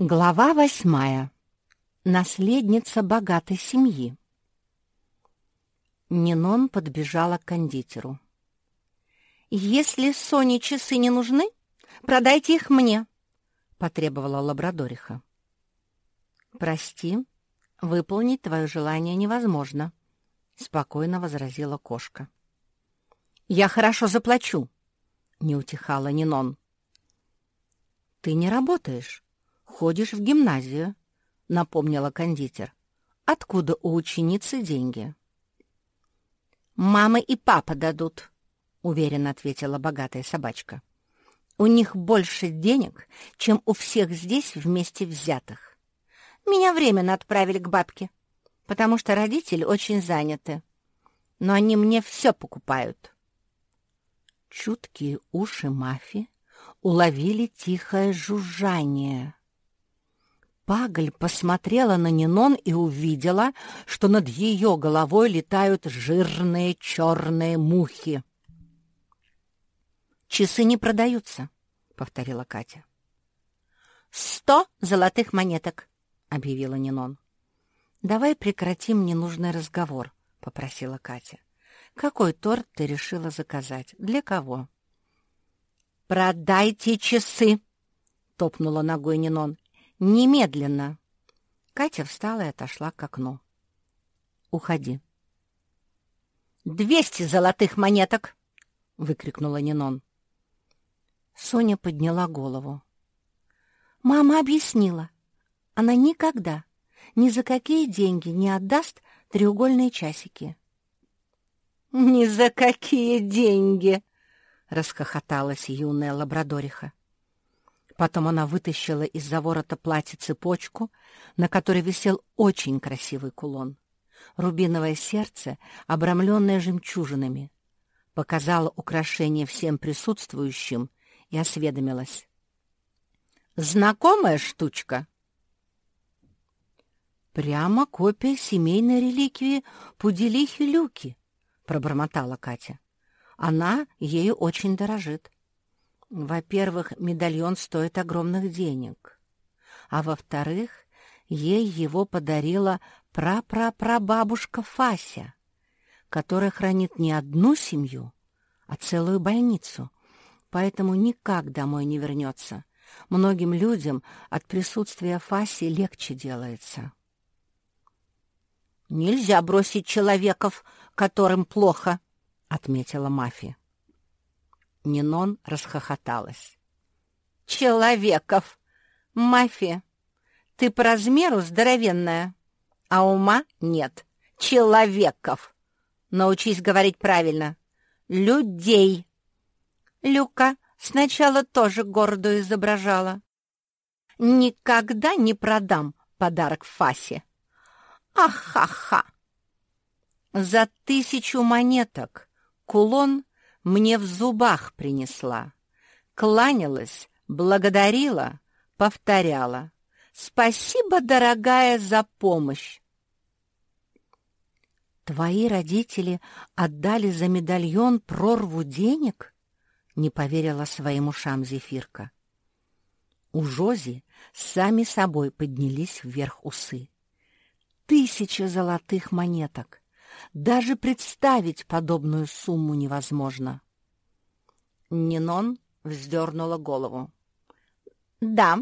Глава восьмая. Наследница богатой семьи. Нинон подбежала к кондитеру. «Если Соне часы не нужны, продайте их мне», — потребовала лабрадориха. «Прости, выполнить твое желание невозможно», — спокойно возразила кошка. «Я хорошо заплачу», — не утихала Нинон. «Ты не работаешь», ходишь в гимназию», — напомнила кондитер. «Откуда у ученицы деньги?» «Мама и папа дадут», — уверенно ответила богатая собачка. «У них больше денег, чем у всех здесь вместе взятых. Меня временно отправили к бабке, потому что родители очень заняты. Но они мне все покупают». Чуткие уши Мафи уловили тихое жужжание. Пагль посмотрела на Нинон и увидела, что над ее головой летают жирные черные мухи. «Часы не продаются», — повторила Катя. «Сто золотых монеток», — объявила Нинон. «Давай прекратим ненужный разговор», — попросила Катя. «Какой торт ты решила заказать? Для кого?» «Продайте часы!» — топнула ногой Нинон. «Немедленно!» Катя встала и отошла к окну. «Уходи». «Двести золотых монеток!» — выкрикнула Нинон. Соня подняла голову. «Мама объяснила. Она никогда, ни за какие деньги не отдаст треугольные часики». «Ни за какие деньги!» — расхохоталась юная лабрадориха. Потом она вытащила из-за ворота платья цепочку, на которой висел очень красивый кулон. Рубиновое сердце, обрамленное жемчужинами. Показала украшение всем присутствующим и осведомилась. «Знакомая штучка?» «Прямо копия семейной реликвии Пуделихи Люки», — пробормотала Катя. «Она ею очень дорожит». Во-первых, медальон стоит огромных денег. А во-вторых, ей его подарила прапрапрабабушка Фася, которая хранит не одну семью, а целую больницу, поэтому никак домой не вернется. Многим людям от присутствия Фаси легче делается. «Нельзя бросить человеков, которым плохо», — отметила мафия. Нинон расхохоталась. «Человеков! Мафия! Ты по размеру здоровенная, а ума нет. Человеков! Научись говорить правильно. Людей!» Люка сначала тоже гордо изображала. «Никогда не продам подарок Фасе!» «Ах-ха-ха!» За тысячу монеток кулон мне в зубах принесла. Кланялась, благодарила, повторяла. «Спасибо, дорогая, за помощь!» «Твои родители отдали за медальон прорву денег?» — не поверила своим ушам Зефирка. У Жози сами собой поднялись вверх усы. Тысяча золотых монеток! Даже представить подобную сумму невозможно. Нинон вздернула голову. «Да,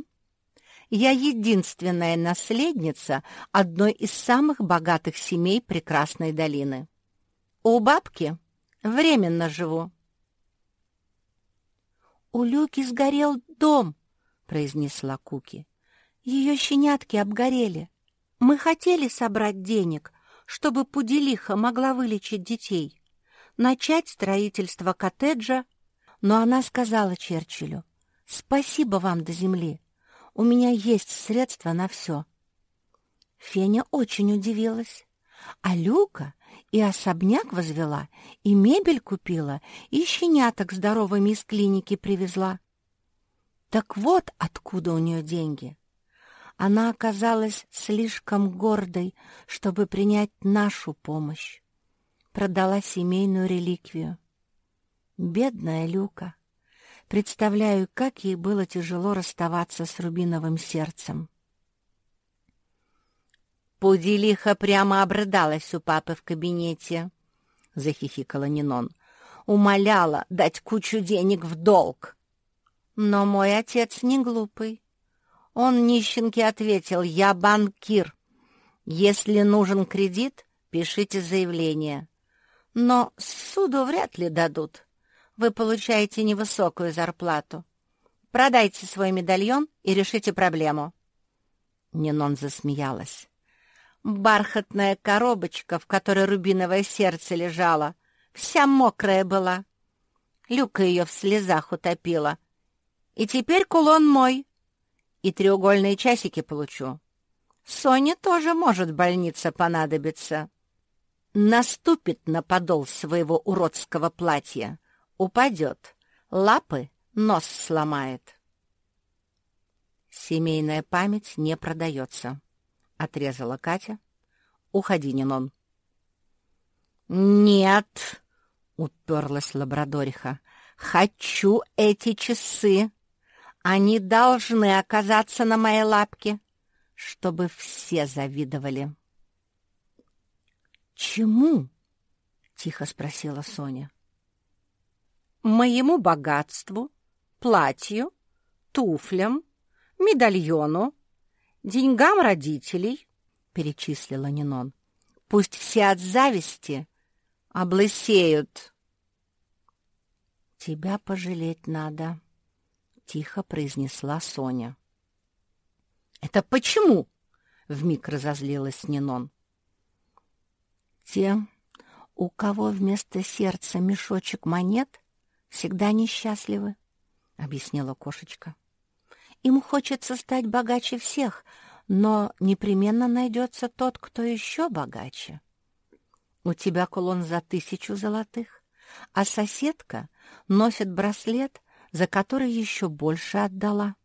я единственная наследница одной из самых богатых семей прекрасной долины. У бабки временно живу». «У Люки сгорел дом», — произнесла Куки. «Ее щенятки обгорели. Мы хотели собрать денег, чтобы Пуделиха могла вылечить детей, начать строительство коттеджа, но она сказала Черчиллю, «Спасибо вам до земли, у меня есть средства на все». Феня очень удивилась, а Люка и особняк возвела, и мебель купила, и щеняток здоровыми из клиники привезла. Так вот откуда у нее деньги. Она оказалась слишком гордой, чтобы принять нашу помощь. Продала семейную реликвию. Бедная Люка. Представляю, как ей было тяжело расставаться с рубиновым сердцем. Пуделиха прямо обрыдалась у папы в кабинете, — захихикала Нинон. Умоляла дать кучу денег в долг. Но мой отец не глупый. Он нищенке ответил, я банкир. Если нужен кредит, пишите заявление. Но суду вряд ли дадут. Вы получаете невысокую зарплату. Продайте свой медальон и решите проблему. Нинон засмеялась. Бархатная коробочка, в которой рубиновое сердце лежало, вся мокрая была. Люка ее в слезах утопила. И теперь кулон мой. И треугольные часики получу. Соне тоже может больница понадобиться. Наступит на подол своего уродского платья, упадет, лапы нос сломает. Семейная память не продается. — отрезала Катя. «Уходи, Нинон». «Нет», — уперлась лабрадориха, — «хочу эти часы. Они должны оказаться на моей лапке, чтобы все завидовали». «Чему?» — тихо спросила Соня. «Моему богатству, платью, туфлям, медальону, деньгам родителей, — перечислила Нинон. — Пусть все от зависти облысеют. — Тебя пожалеть надо, — тихо произнесла Соня. — Это почему? — вмиг разозлилась Нинон. — Те, у кого вместо сердца мешочек монет, всегда несчастливы, — объяснила кошечка. — им хочется стать богаче всех, но непременно найдется тот, кто еще богаче. У тебя кулон за тысячу золотых, а соседка носит браслет, за который еще больше отдала.